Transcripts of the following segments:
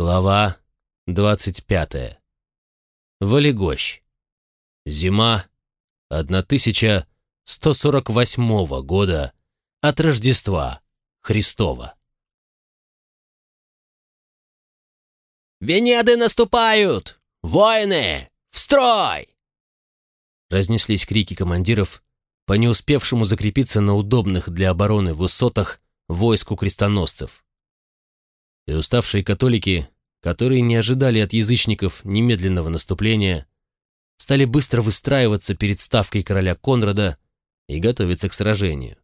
Глава 25. Валегощ. Зима 1148 года от Рождества Христова. «Венеды наступают! Воины! В строй!» Разнеслись крики командиров по не успевшему закрепиться на удобных для обороны высотах войску крестоносцев. И уставшие католики, которые не ожидали от язычников немедленного наступления, стали быстро выстраиваться перед ставкой короля Конрада и готовиться к сражению.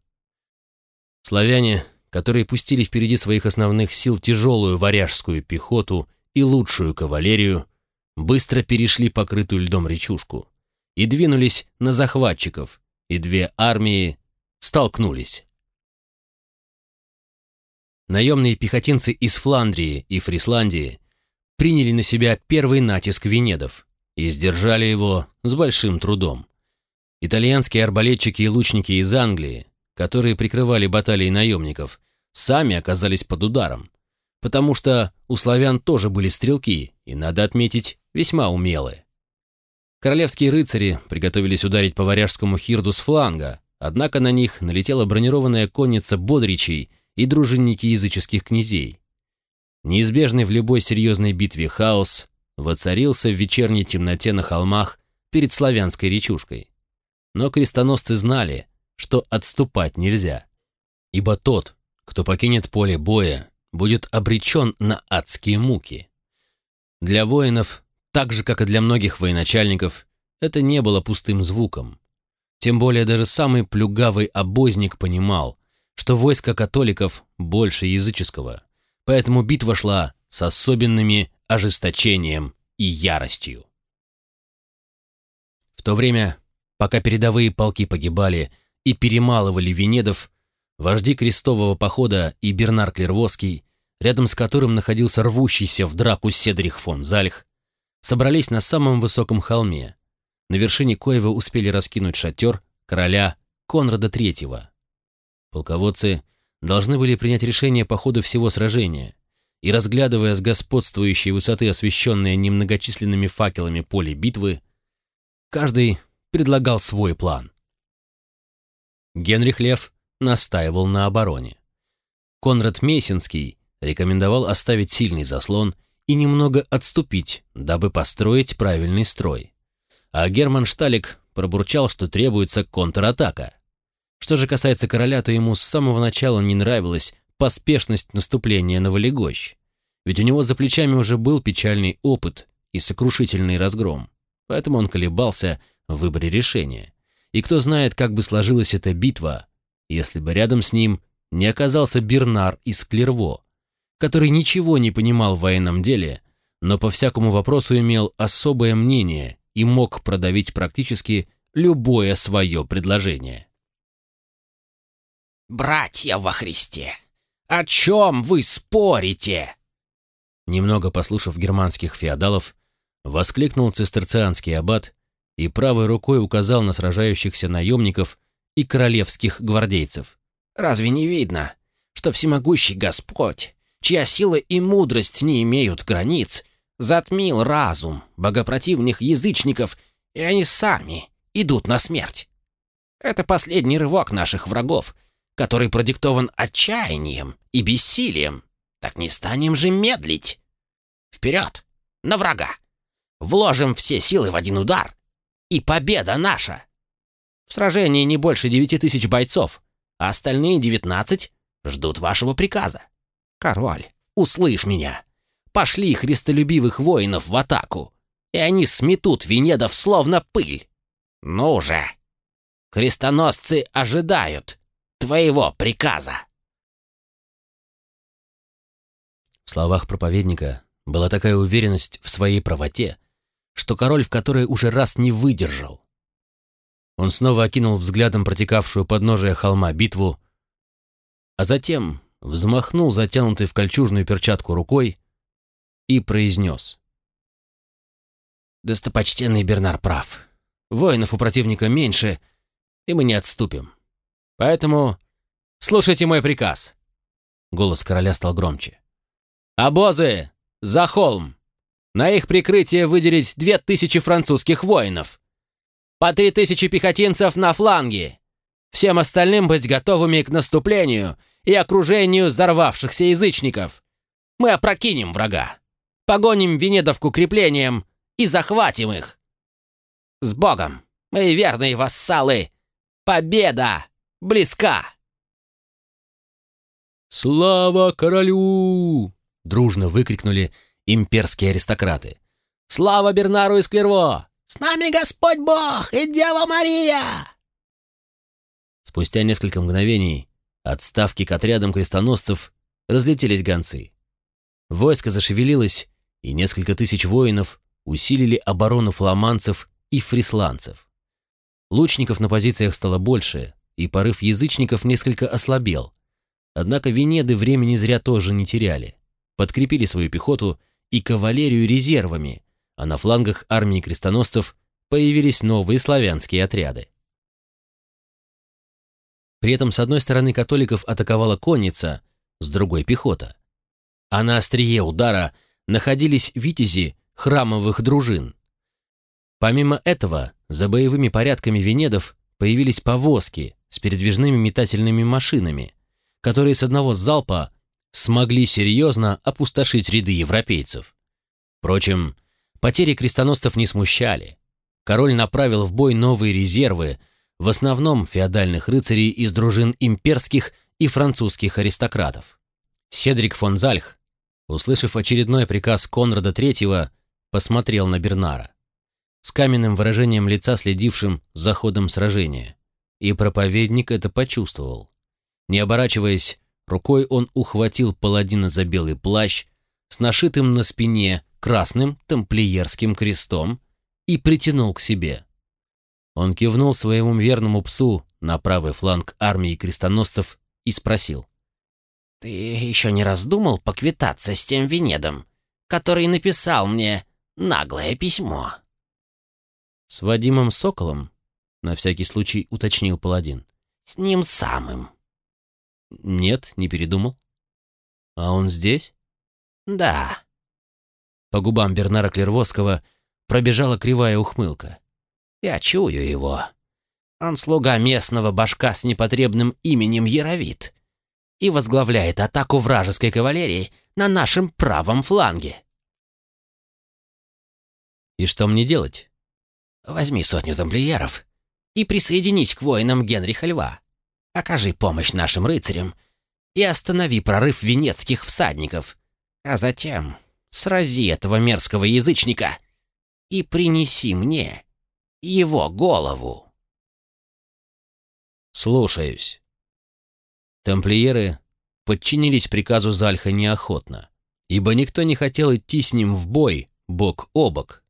Славяне, которые пустили впереди своих основных сил тяжелую варяжскую пехоту и лучшую кавалерию, быстро перешли покрытую льдом речушку и двинулись на захватчиков, и две армии столкнулись. Наемные пехотинцы из Фландрии и Фрисландии приняли на себя первый натиск венедов и сдержали его с большим трудом. Итальянские арбалетчики и лучники из Англии, которые прикрывали баталии наемников, сами оказались под ударом, потому что у славян тоже были стрелки, и, надо отметить, весьма умелые. Королевские рыцари приготовились ударить по варяжскому хирду с фланга, однако на них налетела бронированная конница бодричей и дружинники языческих князей. Неизбежный в любой серьезной битве хаос воцарился в вечерней темноте на холмах перед славянской речушкой. Но крестоносцы знали, что отступать нельзя, ибо тот, кто покинет поле боя, будет обречен на адские муки. Для воинов, так же, как и для многих военачальников, это не было пустым звуком. Тем более даже самый плюгавый обозник понимал, что войско католиков больше языческого, поэтому битва шла с особенными ожесточением и яростью. В то время, пока передовые полки погибали и перемалывали венедов, вожди крестового похода и Бернар Клервоский, рядом с которым находился рвущийся в драку Седрих фон Зальх, собрались на самом высоком холме, на вершине коего успели раскинуть шатер короля Конрада III. Полководцы должны были принять решение по ходу всего сражения, и, разглядывая с господствующей высоты освещенное немногочисленными факелами поле битвы, каждый предлагал свой план. Генрих Лев настаивал на обороне. Конрад Мейсинский рекомендовал оставить сильный заслон и немного отступить, дабы построить правильный строй. А Герман Шталик пробурчал, что требуется контратака. Что же касается короля, то ему с самого начала не нравилась поспешность наступления на Валегощ. Ведь у него за плечами уже был печальный опыт и сокрушительный разгром. Поэтому он колебался в выборе решения. И кто знает, как бы сложилась эта битва, если бы рядом с ним не оказался Бернар из Клерво, который ничего не понимал в военном деле, но по всякому вопросу имел особое мнение и мог продавить практически любое свое предложение. «Братья во Христе, о чем вы спорите?» Немного послушав германских феодалов, воскликнул цистерцианский аббат и правой рукой указал на сражающихся наемников и королевских гвардейцев. «Разве не видно, что всемогущий Господь, чья сила и мудрость не имеют границ, затмил разум богопротивных язычников, и они сами идут на смерть. Это последний рывок наших врагов, который продиктован отчаянием и бессилием. Так не станем же медлить. Вперед, на врага! Вложим все силы в один удар, и победа наша! В сражении не больше девяти тысяч бойцов, а остальные девятнадцать ждут вашего приказа. Король, услышь меня пошли христолюбивых воинов в атаку, и они сметут Венедов словно пыль. Ну же! Крестоносцы ожидают твоего приказа!» В словах проповедника была такая уверенность в своей правоте, что король в которой уже раз не выдержал. Он снова окинул взглядом протекавшую подножие холма битву, а затем взмахнул затянутой в кольчужную перчатку рукой и произнес. «Достопочтенный Бернар прав. Воинов у противника меньше, и мы не отступим. Поэтому слушайте мой приказ». Голос короля стал громче. «Обозы! за холм. На их прикрытие выделить две тысячи французских воинов. По три тысячи пехотинцев на фланге. Всем остальным быть готовыми к наступлению и окружению взорвавшихся язычников. Мы опрокинем врага, погоним Венедов к укреплениям и захватим их. С Богом, мои верные вассалы! Победа близка!» «Слава королю!» — дружно выкрикнули имперские аристократы. «Слава Бернару из Клерво! С нами Господь Бог и Дева Мария!» Спустя несколько мгновений от ставки к отрядам крестоносцев разлетелись гонцы. Войско зашевелилось, и несколько тысяч воинов усилили оборону фламандцев и фрисландцев. Лучников на позициях стало больше, и порыв язычников несколько ослабел. Однако Венеды времени зря тоже не теряли. Подкрепили свою пехоту и кавалерию резервами, а на флангах армии крестоносцев появились новые славянские отряды. При этом с одной стороны католиков атаковала конница, с другой — пехота. А на острие удара находились витязи храмовых дружин. Помимо этого, за боевыми порядками венедов появились повозки с передвижными метательными машинами, которые с одного залпа смогли серьезно опустошить ряды европейцев. Впрочем, потери крестоносцев не смущали. Король направил в бой новые резервы, в основном феодальных рыцарей из дружин имперских и французских аристократов. Седрик фон Зальх, услышав очередной приказ Конрада III, посмотрел на Бернара с каменным выражением лица, следившим за ходом сражения. И проповедник это почувствовал. Не оборачиваясь, рукой он ухватил паладина за белый плащ с нашитым на спине красным тамплиерским крестом и притянул к себе. Он кивнул своему верному псу на правый фланг армии крестоносцев и спросил. «Ты еще не раздумал поквитаться с тем Венедом, который написал мне наглое письмо?» «С Вадимом Соколом?» — на всякий случай уточнил паладин. «С ним самым». «Нет, не передумал». «А он здесь?» «Да». По губам Бернара Клервосского пробежала кривая ухмылка. «Я чую его. Он слуга местного башка с непотребным именем Яровит и возглавляет атаку вражеской кавалерии на нашем правом фланге». «И что мне делать?» Возьми сотню тамплиеров и присоединись к воинам Генриха Льва. Окажи помощь нашим рыцарям и останови прорыв венецких всадников, а затем срази этого мерзкого язычника и принеси мне его голову. Слушаюсь. Тамплиеры подчинились приказу Зальха неохотно, ибо никто не хотел идти с ним в бой бок о бок.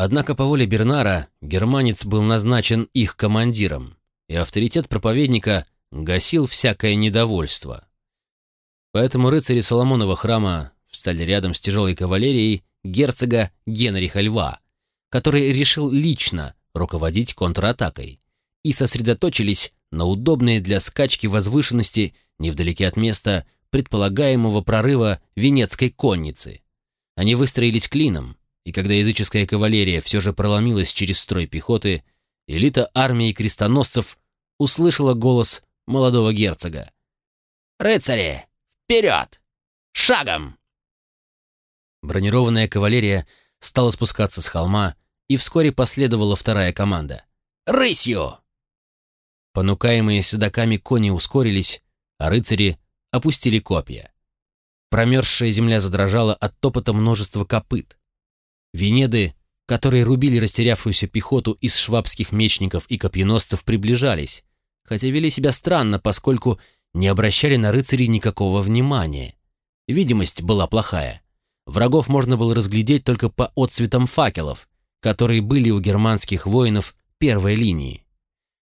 Однако по воле Бернара германец был назначен их командиром, и авторитет проповедника гасил всякое недовольство. Поэтому рыцари Соломонова храма встали рядом с тяжелой кавалерией герцога Генриха Льва, который решил лично руководить контратакой, и сосредоточились на удобной для скачки возвышенности невдалеке от места предполагаемого прорыва венецкой конницы. Они выстроились клином, и когда языческая кавалерия все же проломилась через строй пехоты, элита армии крестоносцев услышала голос молодого герцога. «Рыцари, вперед! Шагом!» Бронированная кавалерия стала спускаться с холма, и вскоре последовала вторая команда. «Рысью!» Понукаемые седоками кони ускорились, а рыцари опустили копья. Промерзшая земля задрожала от топота множества копыт. Венеды, которые рубили растерявшуюся пехоту из швабских мечников и копьеносцев, приближались, хотя вели себя странно, поскольку не обращали на рыцарей никакого внимания. Видимость была плохая. Врагов можно было разглядеть только по отцветам факелов, которые были у германских воинов первой линии.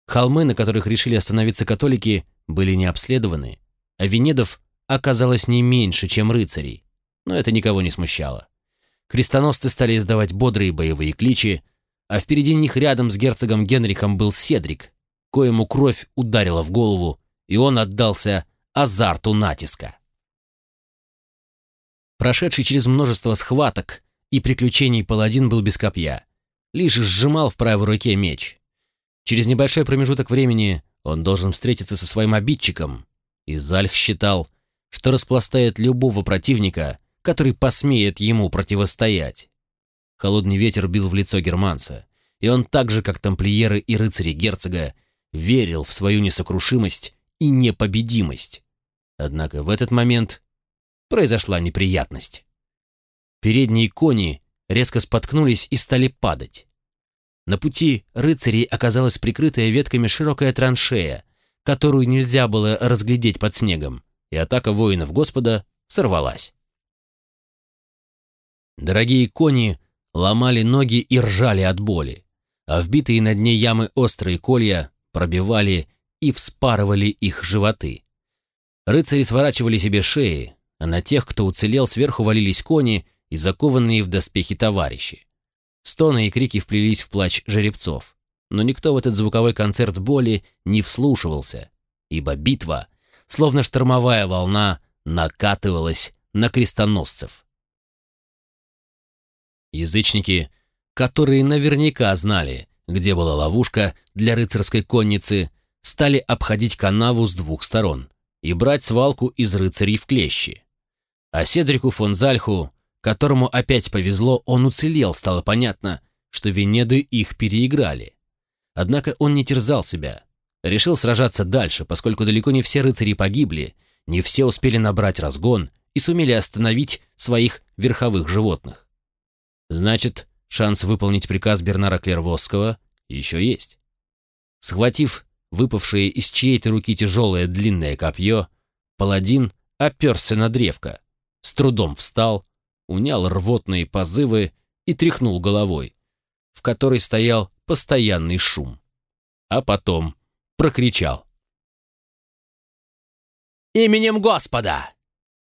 Холмы, на которых решили остановиться католики, были не обследованы, а Венедов оказалось не меньше, чем рыцарей. Но это никого не смущало. Крестоносцы стали издавать бодрые боевые кличи, а впереди них рядом с герцогом Генрихом был Седрик, коему кровь ударила в голову, и он отдался азарту натиска. Прошедший через множество схваток и приключений паладин был без копья, лишь сжимал в правой руке меч. Через небольшой промежуток времени он должен встретиться со своим обидчиком, и Зальх считал, что распластает любого противника, который посмеет ему противостоять. Холодный ветер бил в лицо германца, и он так же, как тамплиеры и рыцари герцога, верил в свою несокрушимость и непобедимость. Однако в этот момент произошла неприятность. Передние кони резко споткнулись и стали падать. На пути рыцарей оказалась прикрытая ветками широкая траншея, которую нельзя было разглядеть под снегом, и атака воинов Господа сорвалась. Дорогие кони ломали ноги и ржали от боли, а вбитые на дне ямы острые колья пробивали и вспарывали их животы. Рыцари сворачивали себе шеи, а на тех, кто уцелел, сверху валились кони и закованные в доспехи товарищи. Стоны и крики вплелись в плач жеребцов, но никто в этот звуковой концерт боли не вслушивался, ибо битва, словно штормовая волна, накатывалась на крестоносцев. Язычники, которые наверняка знали, где была ловушка для рыцарской конницы, стали обходить канаву с двух сторон и брать свалку из рыцарей в клещи. А Седрику фон Зальху, которому опять повезло, он уцелел, стало понятно, что Венеды их переиграли. Однако он не терзал себя. Решил сражаться дальше, поскольку далеко не все рыцари погибли, не все успели набрать разгон и сумели остановить своих верховых животных. Значит, шанс выполнить приказ Бернара Клервосского еще есть. Схватив выпавшее из чьей-то руки тяжелое длинное копье, паладин оперся на древко, с трудом встал, унял рвотные позывы и тряхнул головой, в которой стоял постоянный шум. А потом прокричал. «Именем Господа!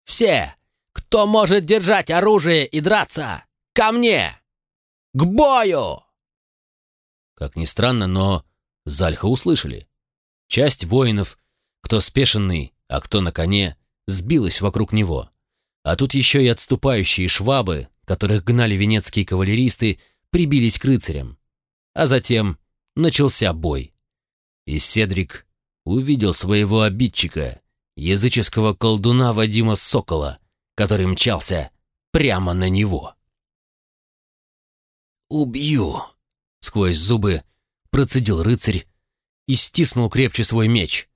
Все, кто может держать оружие и драться, ко мне! К бою!» Как ни странно, но Зальха услышали. Часть воинов, кто спешенный, а кто на коне, сбилась вокруг него. А тут еще и отступающие швабы, которых гнали венецкие кавалеристы, прибились к рыцарям. А затем начался бой. И Седрик увидел своего обидчика, языческого колдуна Вадима Сокола, который мчался прямо на него. «Убью!» — сквозь зубы процедил рыцарь и стиснул крепче свой меч.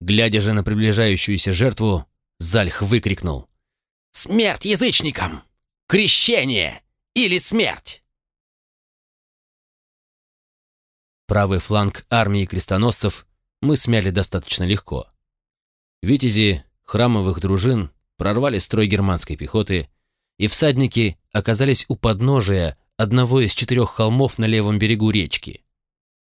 Глядя же на приближающуюся жертву, Зальх выкрикнул. «Смерть язычникам! Крещение или смерть!» Правый фланг армии крестоносцев мы смяли достаточно легко. Витязи храмовых дружин прорвали строй германской пехоты, и всадники оказались у подножия одного из четырех холмов на левом берегу речки.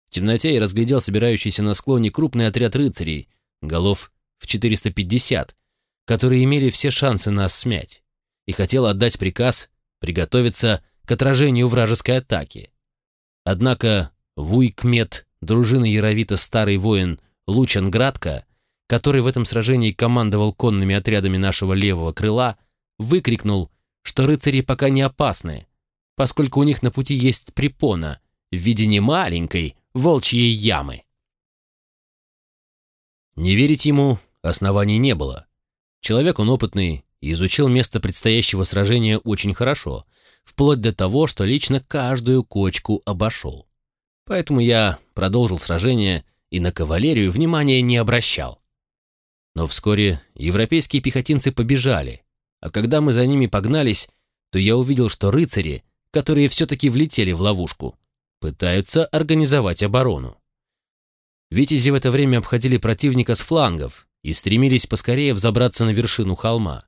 В темноте я разглядел собирающийся на склоне крупный отряд рыцарей, голов в 450, которые имели все шансы нас смять, и хотел отдать приказ приготовиться к отражению вражеской атаки. Однако Вуйкмет, дружины Яровита старый воин Лучан который в этом сражении командовал конными отрядами нашего левого крыла, выкрикнул, что рыцари пока не опасны, поскольку у них на пути есть препона в виде немаленькой волчьей ямы. Не верить ему оснований не было. Человек он опытный и изучил место предстоящего сражения очень хорошо, вплоть до того, что лично каждую кочку обошел. Поэтому я продолжил сражение и на кавалерию внимания не обращал. Но вскоре европейские пехотинцы побежали, а когда мы за ними погнались, то я увидел, что рыцари которые все-таки влетели в ловушку, пытаются организовать оборону. Витязи в это время обходили противника с флангов и стремились поскорее взобраться на вершину холма.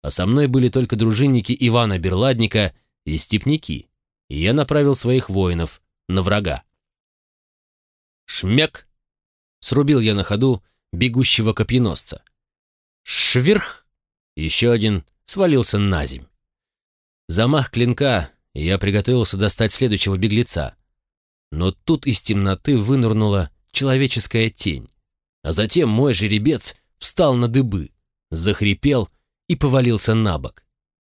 А со мной были только дружинники Ивана Берладника и степняки, и я направил своих воинов на врага. «Шмяк!» — срубил я на ходу бегущего копьеносца. «Швирх!» — еще один свалился на земь. Замах клинка я приготовился достать следующего беглеца. Но тут из темноты вынырнула человеческая тень, а затем мой жеребец встал на дыбы, захрипел и повалился на бок.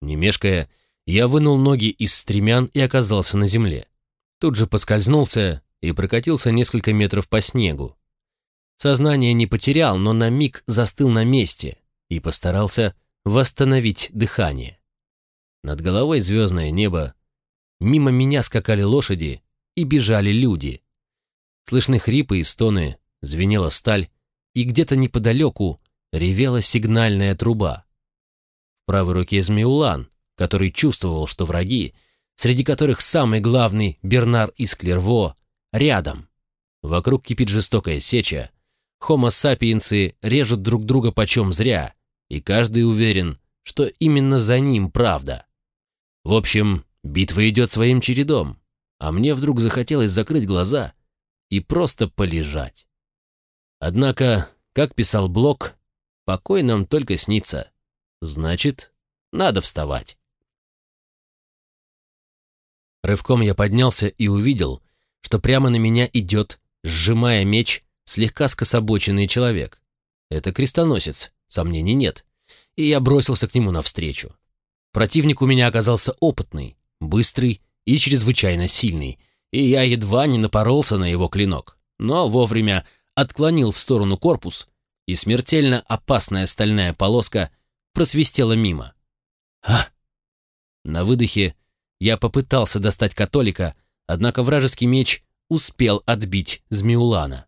Не мешкая, я вынул ноги из стремян и оказался на земле. Тут же поскользнулся и прокатился несколько метров по снегу. Сознание не потерял, но на миг застыл на месте и постарался восстановить дыхание. Над головой звездное небо, мимо меня скакали лошади и бежали люди. Слышны хрипы и стоны, звенела сталь, и где-то неподалеку ревела сигнальная труба. В правой руке Змеулан, который чувствовал, что враги, среди которых самый главный Бернар из Клерво, рядом. Вокруг кипит жестокая сеча, хомо-сапиенсы режут друг друга почем зря, и каждый уверен, что именно за ним правда. В общем, битва идет своим чередом, а мне вдруг захотелось закрыть глаза и просто полежать. Однако, как писал Блок, покой нам только снится. Значит, надо вставать. Рывком я поднялся и увидел, что прямо на меня идет, сжимая меч, слегка скособоченный человек. Это крестоносец, сомнений нет. И я бросился к нему навстречу. Противник у меня оказался опытный, быстрый и чрезвычайно сильный, и я едва не напоролся на его клинок, но вовремя отклонил в сторону корпус, и смертельно опасная стальная полоска просвистела мимо. «А!» На выдохе я попытался достать католика, однако вражеский меч успел отбить Змеулана.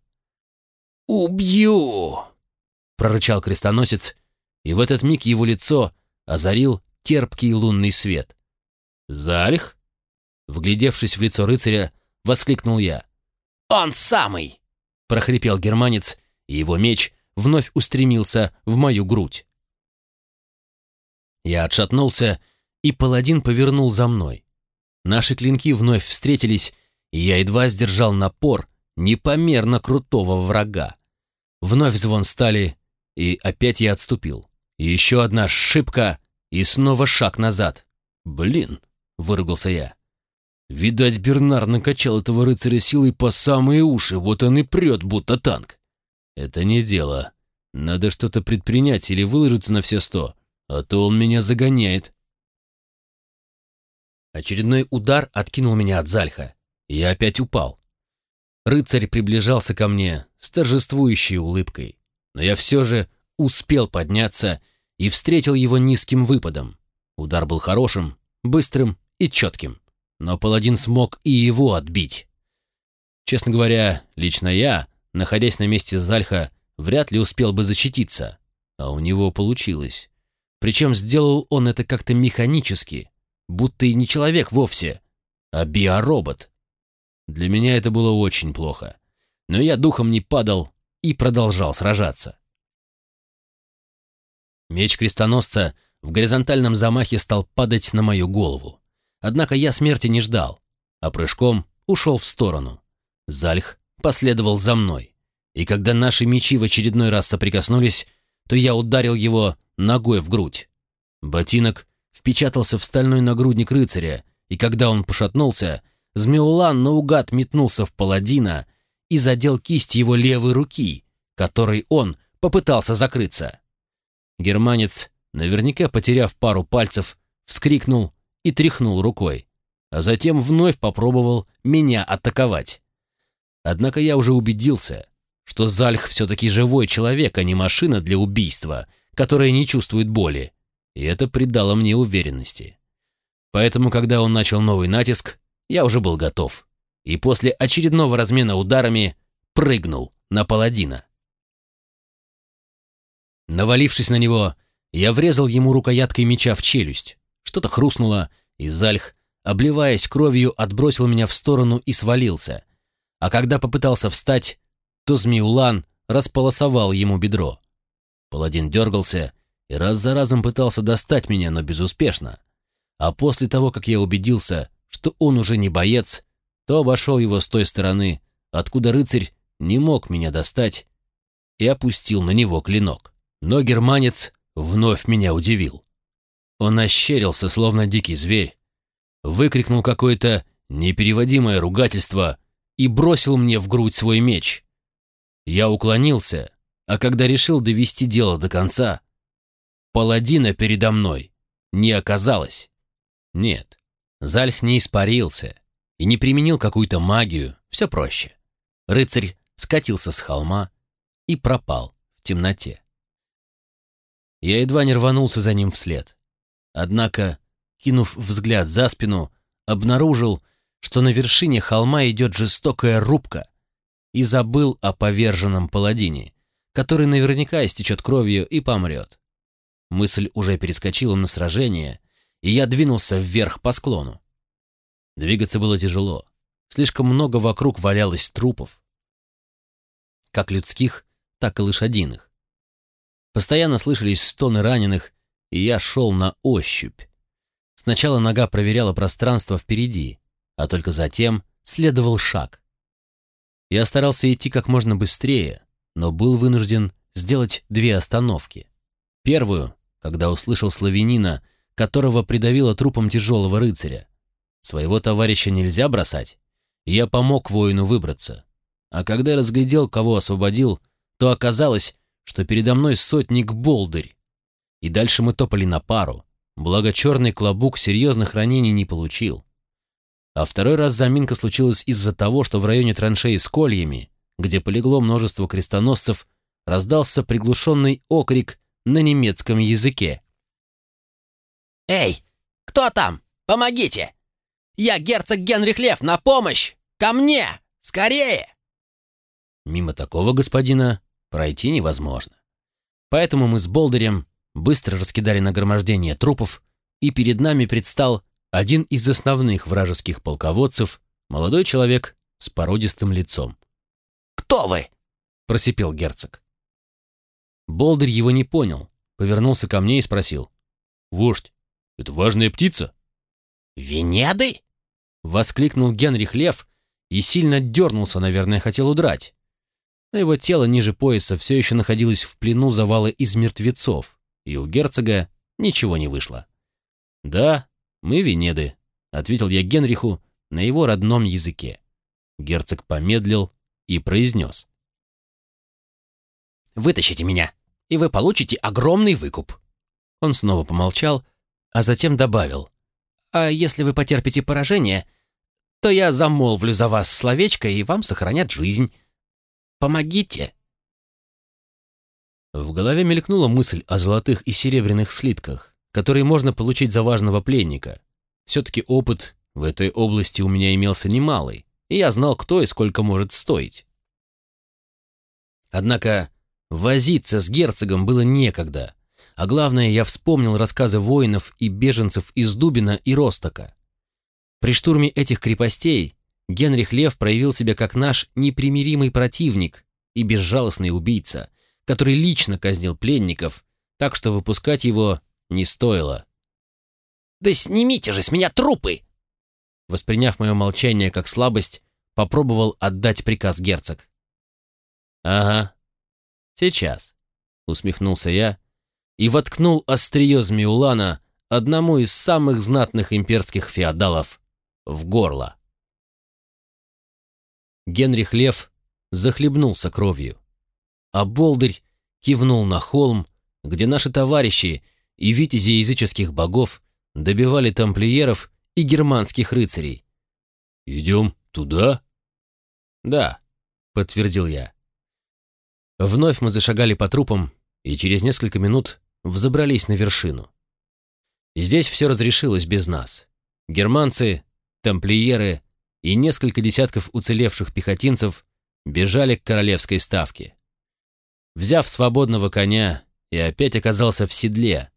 «Убью!» — прорычал крестоносец, и в этот миг его лицо озарил терпкий лунный свет. «Зальх?» Вглядевшись в лицо рыцаря, воскликнул я. «Он самый!» — прохрипел германец, и его меч вновь устремился в мою грудь. Я отшатнулся, и паладин повернул за мной. Наши клинки вновь встретились, и я едва сдержал напор непомерно крутого врага. Вновь звон стали, и опять я отступил. Еще одна шибка, и снова шаг назад. «Блин!» — выругался я. «Видать, Бернар накачал этого рыцаря силой по самые уши, вот он и прет, будто танк. Это не дело. Надо что-то предпринять или выложиться на все сто, а то он меня загоняет». Очередной удар откинул меня от Зальха, я опять упал. Рыцарь приближался ко мне с торжествующей улыбкой, но я все же успел подняться и встретил его низким выпадом. Удар был хорошим, быстрым и четким, но паладин смог и его отбить. Честно говоря, лично я, находясь на месте Зальха, вряд ли успел бы защититься, а у него получилось. Причем сделал он это как-то механически, будто и не человек вовсе, а биоробот. Для меня это было очень плохо, но я духом не падал и продолжал сражаться. Меч крестоносца в горизонтальном замахе стал падать на мою голову. Однако я смерти не ждал, а прыжком ушел в сторону. Зальх последовал за мной, и когда наши мечи в очередной раз соприкоснулись, то я ударил его ногой в грудь. Ботинок впечатался в стальной нагрудник рыцаря, и когда он пошатнулся, Змеулан наугад метнулся в паладина и задел кисть его левой руки, которой он попытался закрыться. Германец, наверняка потеряв пару пальцев, вскрикнул и тряхнул рукой, а затем вновь попробовал меня атаковать. Однако я уже убедился, что Зальх все-таки живой человек, а не машина для убийства, которая не чувствует боли, и это придало мне уверенности. Поэтому, когда он начал новый натиск, я уже был готов, и после очередного размена ударами прыгнул на паладина. Навалившись на него, я врезал ему рукояткой меча в челюсть. Что-то хрустнуло, и Зальх, обливаясь кровью, отбросил меня в сторону и свалился. А когда попытался встать, то Змеулан располосовал ему бедро. Паладин дергался и раз за разом пытался достать меня, но безуспешно. А после того, как я убедился, что он уже не боец, то обошел его с той стороны, откуда рыцарь не мог меня достать, и опустил на него клинок. Но германец вновь меня удивил. Он ощерился, словно дикий зверь, выкрикнул какое-то непереводимое ругательство и бросил мне в грудь свой меч. Я уклонился, а когда решил довести дело до конца, паладина передо мной не оказалось. Нет, Зальх не испарился и не применил какую-то магию, все проще. Рыцарь скатился с холма и пропал в темноте. Я едва не рванулся за ним вслед. Однако, кинув взгляд за спину, обнаружил, что на вершине холма идет жестокая рубка, и забыл о поверженном паладине, который наверняка истечет кровью и помрет. Мысль уже перескочила на сражение, и я двинулся вверх по склону. Двигаться было тяжело. Слишком много вокруг валялось трупов. Как людских, так и лошадиных. Постоянно слышались стоны раненых, и я шел на ощупь. Сначала нога проверяла пространство впереди, а только затем следовал шаг. Я старался идти как можно быстрее, но был вынужден сделать две остановки. Первую, когда услышал славянина, которого придавило трупом тяжелого рыцаря. Своего товарища нельзя бросать. Я помог воину выбраться. А когда разглядел, кого освободил, то оказалось, что передо мной сотник Болдырь. И дальше мы топали на пару, благо черный клобук серьезных ранений не получил. А второй раз заминка случилась из-за того, что в районе траншеи с кольями, где полегло множество крестоносцев, раздался приглушенный окрик на немецком языке. «Эй, кто там? Помогите! Я герцог Генрих Лев, на помощь! Ко мне! Скорее!» Мимо такого господина пройти невозможно. Поэтому мы с Болдырем быстро раскидали нагромождение трупов, и перед нами предстал один из основных вражеских полководцев, молодой человек с породистым лицом. «Кто вы?» — просипел герцог. Болдырь его не понял, повернулся ко мне и спросил. «Вождь, это важная птица?» «Венеды?» — воскликнул Генрих Лев и сильно дернулся, наверное, хотел удрать. Но его тело ниже пояса все еще находилось в плену завала из мертвецов, и у герцога ничего не вышло. «Да, мы Венеды», — ответил я Генриху на его родном языке. Герцог помедлил и произнес. «Вытащите меня, и вы получите огромный выкуп». Он снова помолчал, а затем добавил. «А если вы потерпите поражение, то я замолвлю за вас словечко, и вам сохранят жизнь. Помогите!» В голове мелькнула мысль о золотых и серебряных слитках, которые можно получить за важного пленника. Все-таки опыт в этой области у меня имелся немалый, и я знал, кто и сколько может стоить. Однако возиться с герцогом было некогда, а главное, я вспомнил рассказы воинов и беженцев из Дубина и Ростока. При штурме этих крепостей Генрих Лев проявил себя как наш непримиримый противник и безжалостный убийца, который лично казнил пленников, так что выпускать его не стоило. «Да снимите же с меня трупы!» Восприняв мое молчание как слабость, попробовал отдать приказ герцог. «Ага, сейчас», — усмехнулся я и воткнул острие Змеулана одному из самых знатных имперских феодалов в горло. Генрих Лев захлебнулся кровью, а Болдырь кивнул на холм, где наши товарищи и витязи языческих богов добивали тамплиеров и германских рыцарей. «Идем туда?» «Да», — подтвердил я. Вновь мы зашагали по трупам и через несколько минут взобрались на вершину. Здесь все разрешилось без нас. Германцы, тамплиеры и несколько десятков уцелевших пехотинцев бежали к королевской ставке. Взяв свободного коня и опять оказался в седле,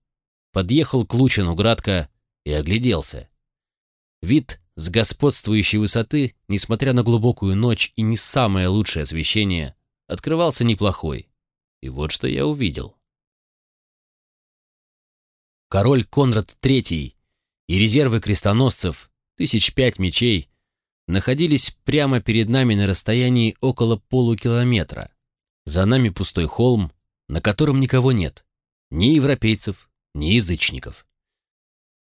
подъехал к Лучину Градко и огляделся. Вид с господствующей высоты, несмотря на глубокую ночь и не самое лучшее освещение, открывался неплохой. И вот что я увидел. Король Конрад III и резервы крестоносцев, тысяч пять мечей, находились прямо перед нами на расстоянии около полукилометра. За нами пустой холм, на котором никого нет, ни европейцев, ни язычников.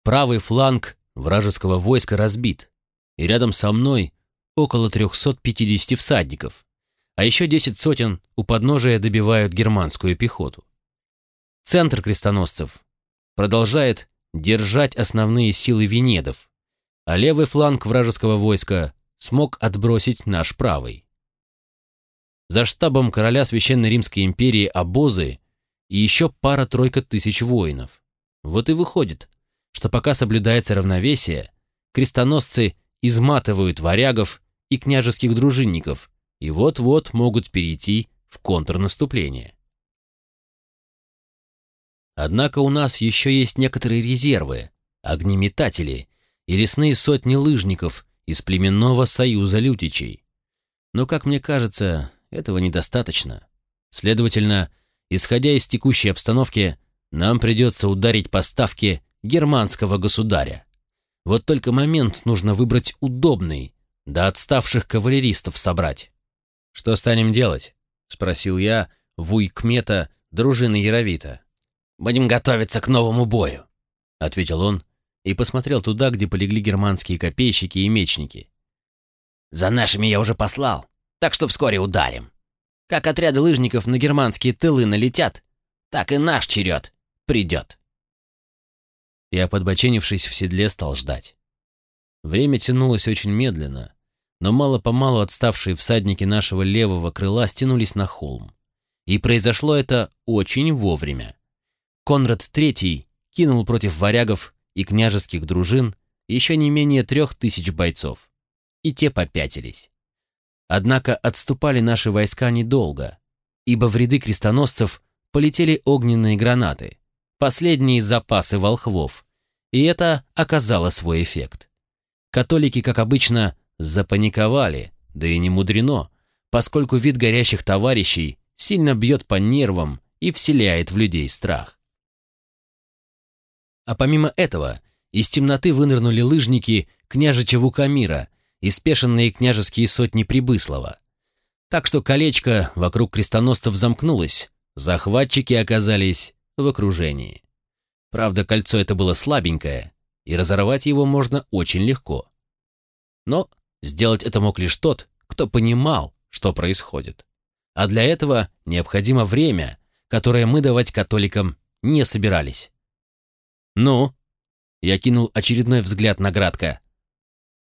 Правый фланг вражеского войска разбит, и рядом со мной около 350 всадников, а еще 10 сотен у подножия добивают германскую пехоту. Центр крестоносцев продолжает держать основные силы Венедов, а левый фланг вражеского войска смог отбросить наш правый. За штабом короля Священной Римской империи обозы и еще пара-тройка тысяч воинов. Вот и выходит, что пока соблюдается равновесие, крестоносцы изматывают варягов и княжеских дружинников и вот-вот могут перейти в контрнаступление. Однако у нас еще есть некоторые резервы, огнеметатели и лесные сотни лыжников из племенного союза лютичей. Но, как мне кажется, этого недостаточно. Следовательно, исходя из текущей обстановки, нам придется ударить по ставке германского государя. Вот только момент нужно выбрать удобный, да отставших кавалеристов собрать. «Что станем делать?» — спросил я Вуйкмета, дружины Яровита. «Будем готовиться к новому бою», — ответил он и посмотрел туда, где полегли германские копейщики и мечники. «За нашими я уже послал, так что вскоре ударим. Как отряды лыжников на германские тылы налетят, так и наш черед придет». Я, подбоченившись в седле, стал ждать. Время тянулось очень медленно, но мало-помалу отставшие всадники нашего левого крыла стянулись на холм. И произошло это очень вовремя. Конрад III кинул против варягов и княжеских дружин еще не менее трех тысяч бойцов. И те попятились. Однако отступали наши войска недолго, ибо в ряды крестоносцев полетели огненные гранаты, последние запасы волхвов, и это оказало свой эффект. Католики, как обычно, запаниковали, да и не мудрено, поскольку вид горящих товарищей сильно бьет по нервам и вселяет в людей страх. А помимо этого, из темноты вынырнули лыжники княжича Вукамира и спешенные княжеские сотни Прибыслова. Так что колечко вокруг крестоносцев замкнулось, захватчики оказались в окружении. Правда, кольцо это было слабенькое, и разорвать его можно очень легко. Но сделать это мог лишь тот, кто понимал, что происходит. А для этого необходимо время, которое мы давать католикам не собирались. «Ну?» — я кинул очередной взгляд на Градка.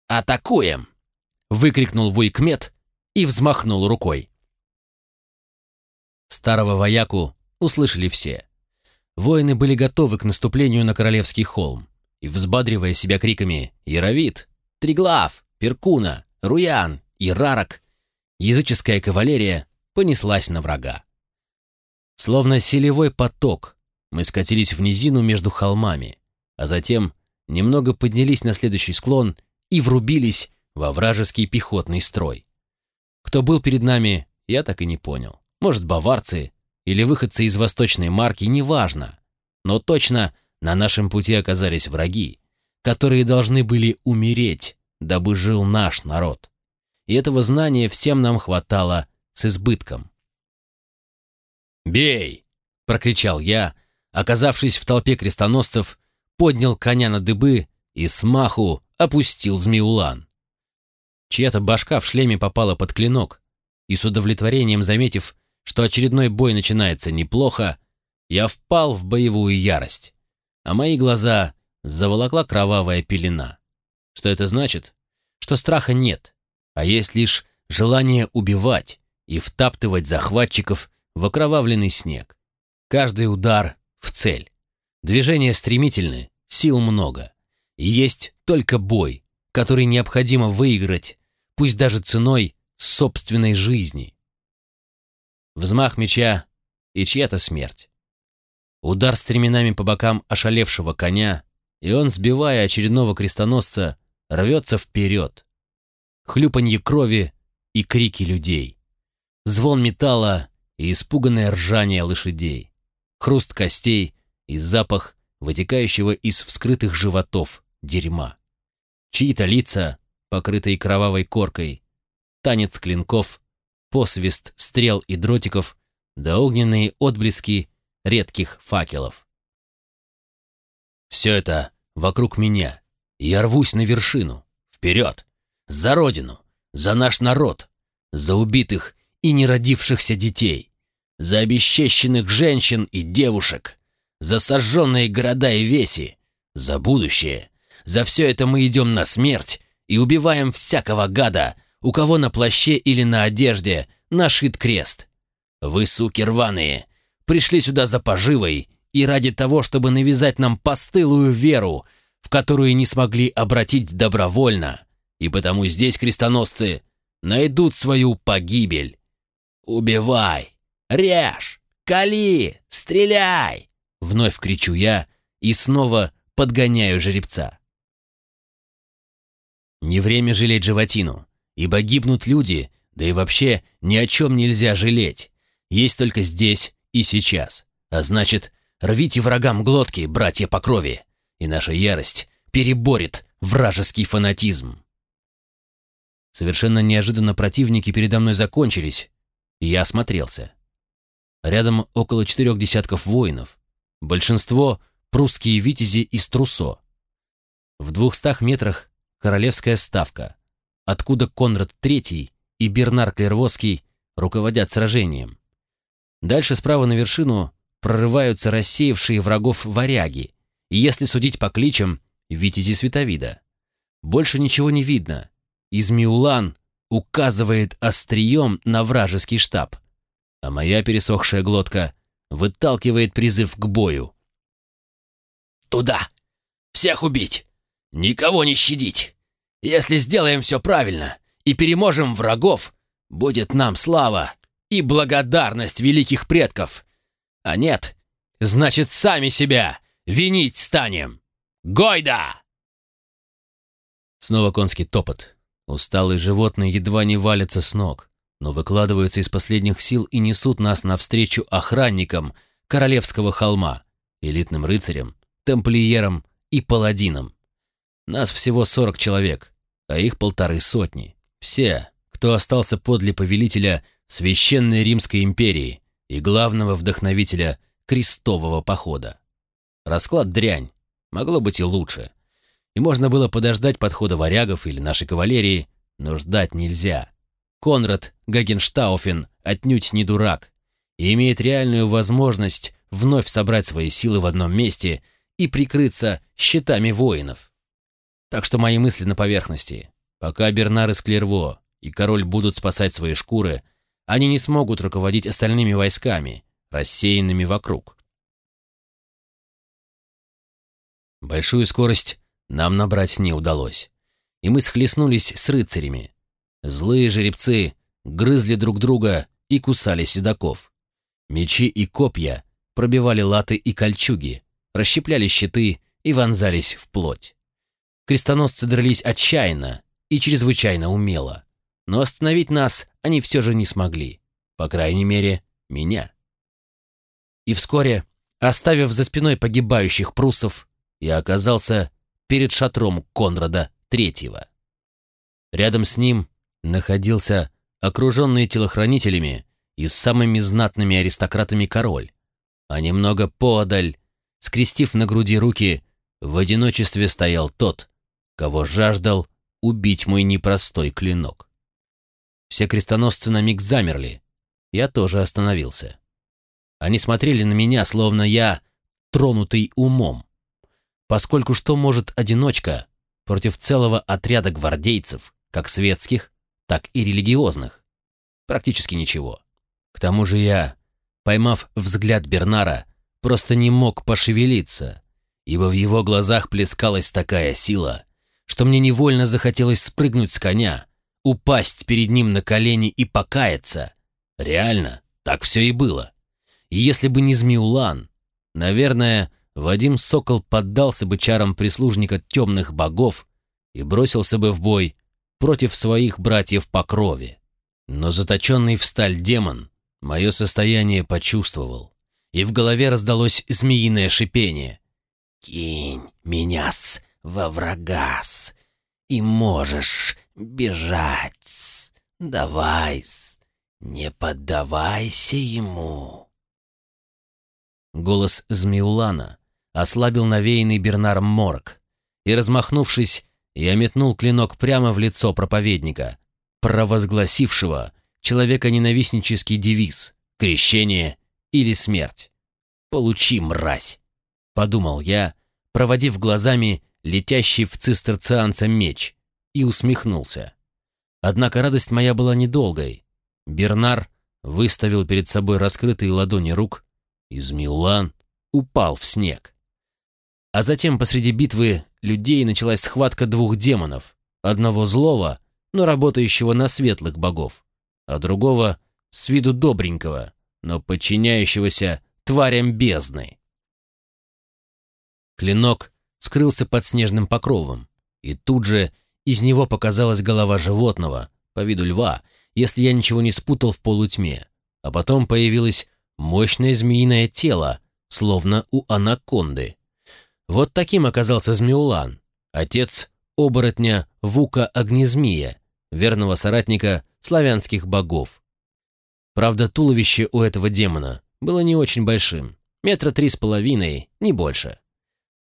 «Атакуем!» — выкрикнул Вуйкмет и взмахнул рукой. Старого вояку услышали все. Воины были готовы к наступлению на Королевский холм, и, взбадривая себя криками «Яровит! Триглав! Перкуна! Руян! и Рарок!», языческая кавалерия понеслась на врага. Словно селевой поток, мы скатились в низину между холмами, а затем немного поднялись на следующий склон и врубились во вражеский пехотный строй. Кто был перед нами, я так и не понял. Может, баварцы или выходцы из восточной марки, неважно. Но точно на нашем пути оказались враги, которые должны были умереть, дабы жил наш народ. И этого знания всем нам хватало с избытком. «Бей!» — прокричал я, оказавшись в толпе крестоносцев, поднял коня на дыбы и смаху опустил Змеулан. Чья-то башка в шлеме попала под клинок, и с удовлетворением заметив, что очередной бой начинается неплохо, я впал в боевую ярость, а мои глаза заволокла кровавая пелена. Что это значит? Что страха нет, а есть лишь желание убивать и втаптывать захватчиков в окровавленный снег. Каждый удар в цель. Движения стремительны, сил много. Есть только бой, который необходимо выиграть, пусть даже ценой собственной жизни. Взмах меча и чья-то смерть. Удар стременами по бокам ошалевшего коня, и он, сбивая очередного крестоносца, рвется вперед. Хлюпанье крови и крики людей. Звон металла и испуганное ржание лошадей. Хруст костей и запах, вытекающего из вскрытых животов, дерьма. Чьи-то лица, покрытые кровавой коркой, танец клинков, посвист стрел и дротиков, да огненные отблески редких факелов. Все это вокруг меня. Я рвусь на вершину. Вперед! За родину! За наш народ! За убитых и неродившихся детей! За обесчещенных женщин и девушек! За сожженные города и веси! За будущее. За все это мы идем на смерть и убиваем всякого гада, у кого на плаще или на одежде нашит крест. Вы, суки рваные, пришли сюда за поживой и ради того, чтобы навязать нам постылую веру, в которую не смогли обратить добровольно, и потому здесь крестоносцы найдут свою погибель. Убивай, режь, кали, стреляй! Вновь кричу я и снова подгоняю жеребца. Не время жалеть животину, ибо гибнут люди, да и вообще ни о чем нельзя жалеть. Есть только здесь и сейчас. А значит, рвите врагам глотки, братья по крови, и наша ярость переборет вражеский фанатизм. Совершенно неожиданно противники передо мной закончились, и я осмотрелся. Рядом около четырех десятков воинов. Большинство — прусские витязи из Трусо. В двухстах метрах королевская ставка, откуда Конрад III и Бернар Клервоский руководят сражением. Дальше справа на вершину прорываются рассеявшие врагов варяги, и если судить по кличам, витязи Световида. Больше ничего не видно. Измиулан указывает острием на вражеский штаб, а моя пересохшая глотка выталкивает призыв к бою. «Туда! Всех убить! Никого не щадить! Если сделаем все правильно и переможем врагов, будет нам слава и благодарность великих предков. А нет, значит, сами себя винить станем. Гойда!» Снова конский топот. Усталые животные едва не валятся с ног, но выкладываются из последних сил и несут нас навстречу охранникам Королевского холма, элитным рыцарям, тамплиерам и паладинам. Нас всего сорок человек, а их полторы сотни. Все, кто остался подле повелителя Священной Римской империи и главного вдохновителя крестового похода. Расклад дрянь, могло быть и лучше. И можно было подождать подхода варягов или нашей кавалерии, но ждать нельзя. Конрад Гагенштауфен отнюдь не дурак и имеет реальную возможность вновь собрать свои силы в одном месте и прикрыться щитами воинов. Так что мои мысли на поверхности. Пока Бернар из Клерво и король будут спасать свои шкуры, они не смогут руководить остальными войсками, рассеянными вокруг. Большую скорость нам набрать не удалось, и мы схлестнулись с рыцарями. Злые жеребцы грызли друг друга и кусали седаков. Мечи и копья пробивали латы и кольчуги, расщепляли щиты и вонзались в плоть. Крестоносцы дрались отчаянно и чрезвычайно умело, но остановить нас они все же не смогли, по крайней мере, меня. И вскоре, оставив за спиной погибающих пруссов, я оказался перед шатром Конрада Третьего. Рядом с ним находился окруженный телохранителями и самыми знатными аристократами король, а немного поодаль, скрестив на груди руки, в одиночестве стоял тот, кого жаждал убить мой непростой клинок. Все крестоносцы на миг замерли. Я тоже остановился. Они смотрели на меня, словно я тронутый умом. Поскольку что может одиночка против целого отряда гвардейцев, как светских, так и религиозных? Практически ничего. К тому же я, поймав взгляд Бернара, просто не мог пошевелиться, ибо в его глазах плескалась такая сила, что мне невольно захотелось спрыгнуть с коня, упасть перед ним на колени и покаяться. Реально, так все и было. И если бы не Змеулан, наверное, Вадим Сокол поддался бы чарам прислужника темных богов и бросился бы в бой против своих братьев по крови. Но заточенный в сталь демон мое состояние почувствовал, и в голове раздалось змеиное шипение. «Кинь меня-с во врага-с, и можешь бежать. Давай, не поддавайся ему». Голос Змеулана ослабил навеянный Бернаром морок, и, размахнувшись, я метнул клинок прямо в лицо проповедника, провозгласившего человеконенавистнический девиз «Крещение или смерть». «Получи, мразь!» — подумал я, проводив глазами летящий в цистерцианца меч, и усмехнулся. Однако радость моя была недолгой. Бернар выставил перед собой раскрытые ладони рук, и Змеулан упал в снег. А затем посреди битвы людей началась схватка двух демонов, одного злого, но работающего на светлых богов, а другого с виду добренького, но подчиняющегося тварям бездны. Клинок скрылся под снежным покровом, и тут же из него показалась голова животного, по виду льва, если я ничего не спутал в полутьме, а потом появилось мощное змеиное тело, словно у анаконды. Вот таким оказался Змеулан, отец оборотня Вука Огнезмия, верного соратника славянских богов. Правда, туловище у этого демона было не очень большим, метра три с половиной, не больше.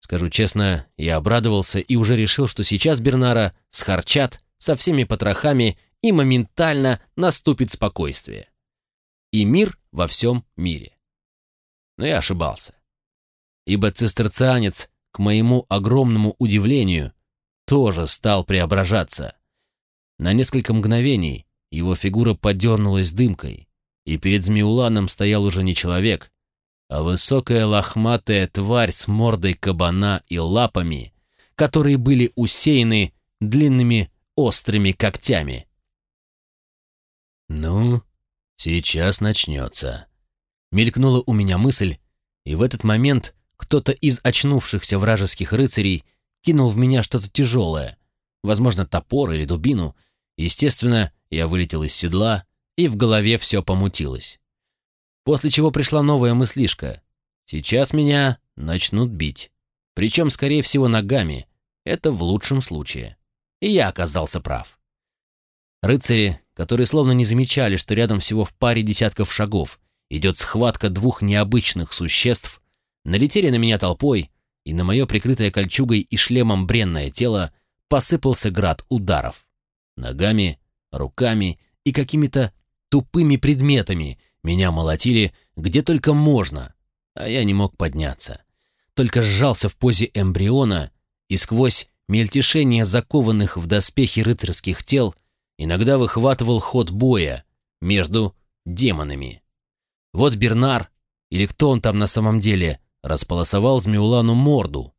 Скажу честно, я обрадовался и уже решил, что сейчас Бернара схарчат со всеми потрохами и моментально наступит спокойствие. И мир во всем мире. Но я ошибался. Ибо цистерцианец, к моему огромному удивлению, тоже стал преображаться. На несколько мгновений его фигура подернулась дымкой, и перед Змеуланом стоял уже не человек, а высокая лохматая тварь с мордой кабана и лапами, которые были усеяны длинными острыми когтями. «Ну, сейчас начнется», — мелькнула у меня мысль, и в этот момент кто-то из очнувшихся вражеских рыцарей кинул в меня что-то тяжелое, возможно, топор или дубину. Естественно, я вылетел из седла, и в голове все помутилось. После чего пришла новая мыслишка. Сейчас меня начнут бить. Причем, скорее всего, ногами. Это в лучшем случае. И я оказался прав. Рыцари, которые словно не замечали, что рядом всего в паре десятков шагов идет схватка двух необычных существ, налетели на меня толпой, и на мое прикрытое кольчугой и шлемом бренное тело посыпался град ударов. Ногами, руками и какими-то тупыми предметами, меня молотили где только можно, а я не мог подняться. Только сжался в позе эмбриона и сквозь мельтешение закованных в доспехи рыцарских тел иногда выхватывал ход боя между демонами. Вот Бернар, или кто он там на самом деле, располосовал Змеулану морду,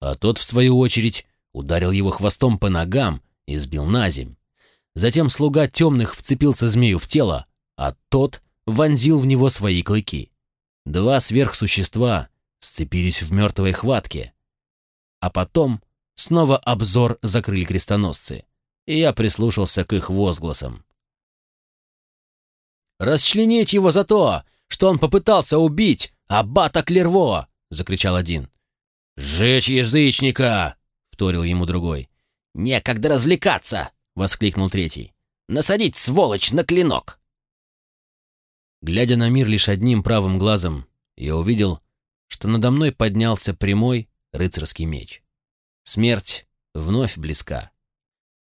а тот, в свою очередь, ударил его хвостом по ногам и сбил на земь. Затем слуга темных вцепился змею в тело, а тот вонзил в него свои клыки. Два сверхсущества сцепились в мертвой хватке. А потом снова обзор закрыли крестоносцы, и я прислушался к их возгласам. «Расчленить его за то, что он попытался убить аббата Клерво!» — закричал один. «Сжечь язычника!» — вторил ему другой. «Некогда развлекаться!» — воскликнул третий. «Насадить, сволочь, на клинок!» Глядя на мир лишь одним правым глазом, я увидел, что надо мной поднялся прямой рыцарский меч. Смерть вновь близка.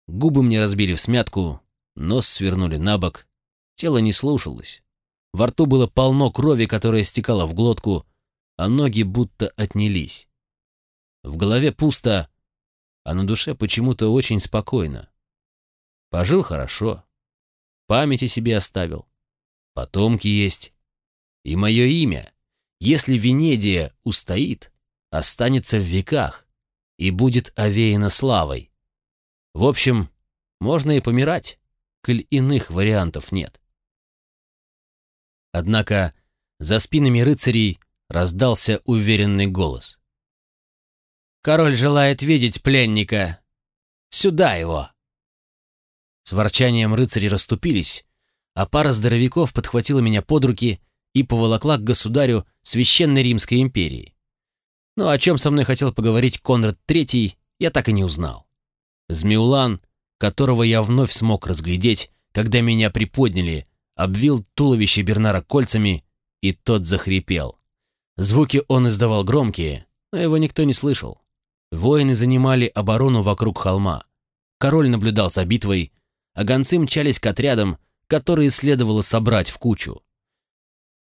Губы мне разбили в смятку, нос свернули на бок, тело не слушалось. Во рту было полно крови, которая стекала в глотку, а ноги будто отнялись. В голове пусто, а на душе почему-то очень спокойно. Пожил хорошо, памяти себе оставил потомки есть. И мое имя, если Венедия устоит, останется в веках и будет овеяно славой. В общем, можно и помирать, коль иных вариантов нет. Однако за спинами рыцарей раздался уверенный голос. «Король желает видеть пленника. Сюда его!» С ворчанием рыцари расступились, а пара здоровяков подхватила меня под руки и поволокла к государю Священной Римской империи. Но о чем со мной хотел поговорить Конрад III, я так и не узнал. Змеулан, которого я вновь смог разглядеть, когда меня приподняли, обвил туловище Бернара кольцами, и тот захрипел. Звуки он издавал громкие, но его никто не слышал. Воины занимали оборону вокруг холма. Король наблюдал за битвой, а гонцы мчались к отрядам, которые следовало собрать в кучу.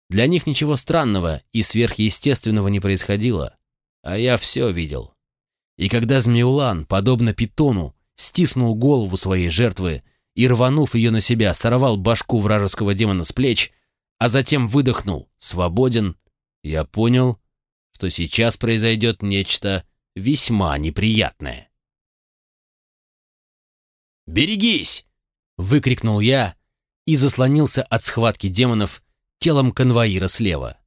Для них ничего странного и сверхъестественного не происходило. А я все видел. И когда Змеулан, подобно питону, стиснул голову своей жертвы и, рванув ее на себя, сорвал башку вражеского демона с плеч, а затем выдохнул «свободен», я понял, что сейчас произойдет нечто весьма неприятное. «Берегись!» — выкрикнул я и заслонился от схватки демонов телом конвоира слева.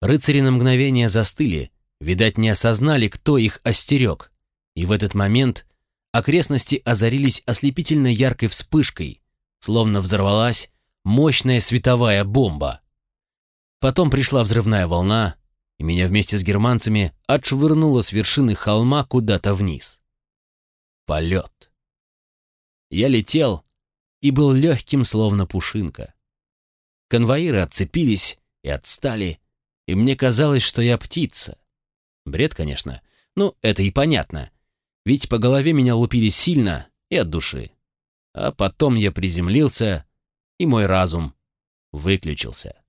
Рыцари на мгновение застыли, видать, не осознали, кто их остерег, и в этот момент окрестности озарились ослепительно яркой вспышкой, словно взорвалась мощная световая бомба. Потом пришла взрывная волна, и меня вместе с германцами отшвырнуло с вершины холма куда-то вниз. Полет. Я летел и был легким, словно пушинка. Конвоиры отцепились и отстали, и мне казалось, что я птица. Бред, конечно. Ну, это и понятно. Ведь по голове меня лупили сильно и от души. А потом я приземлился, и мой разум выключился.